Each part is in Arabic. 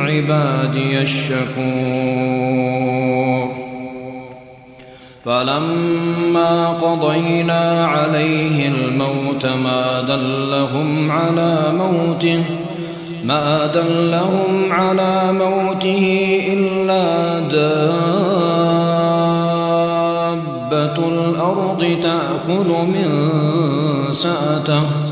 عبادي الشكور. فلما قضينا عليه الموت ما دلهم على موته ما دلهم على موته إلا دابة الأرض تأكل من سأته.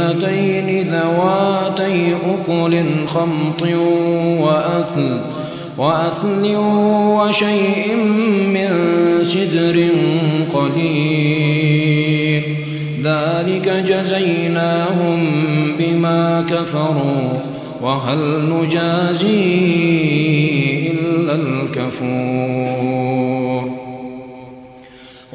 جنتين ذواتي أكل خمط وأثل وأثل وشيء من سدر قليل. ذلك جزيناهم بما كفروا وهل نجازي إلا الكفور.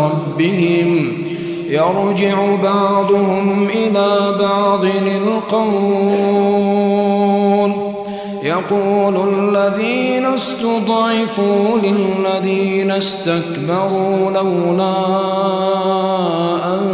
ربهم يرجع بعضهم إلى بعض القول. يقول الذين استضعفوا للذين استكبروا لولا أنتم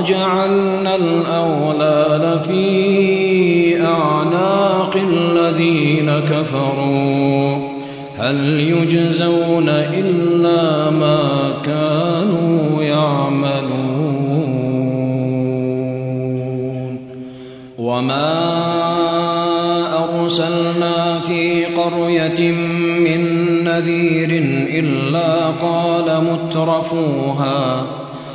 وجعلنا الأولاد في أعناق الذين كفروا. هل يجزون إلا ما كانوا يعملون. وما أرسلنا في قرية من نذير إلا قال مترفوها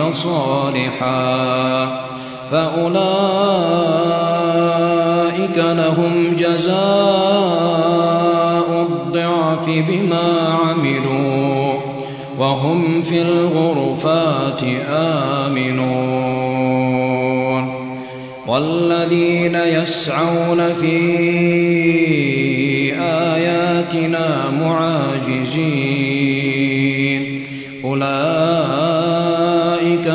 وعمل صالحا فأولئك لهم جزاء الضعف بما عملوا وهم في الغرفات آمنون والذين يسعون في آياتنا معاجزين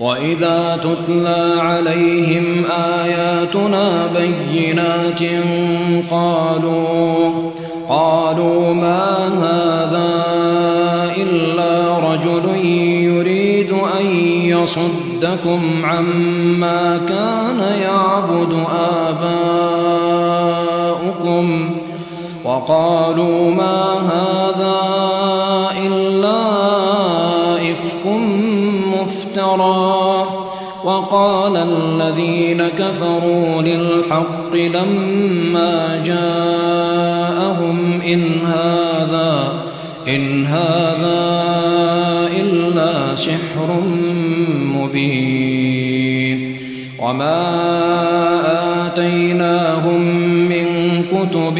وإذا تتلى عليهم آياتنا بينات قالوا قالوا ما هذا إلا رجل يريد أن يصدكم عما كان يعبد آباؤكم وقالوا ما هذا إلا مفترى وقال الذين كفروا للحق لما جاءهم إن هذا إن هذا إلا سحر مبين وما آتيناهم من كتب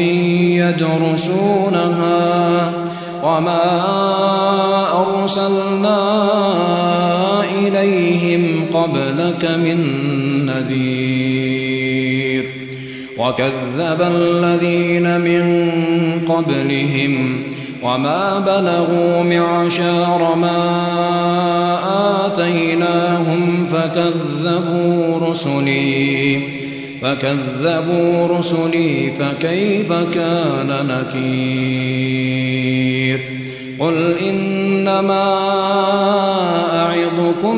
يدرسونها وما أرسلنا قبلك من نذير. وكذب الذين من قبلهم وما بلغوا معشار ما آتيناهم فكذبوا رسلي فكذبوا رسلي فكيف كان نكير؟ قل إنما أعظكم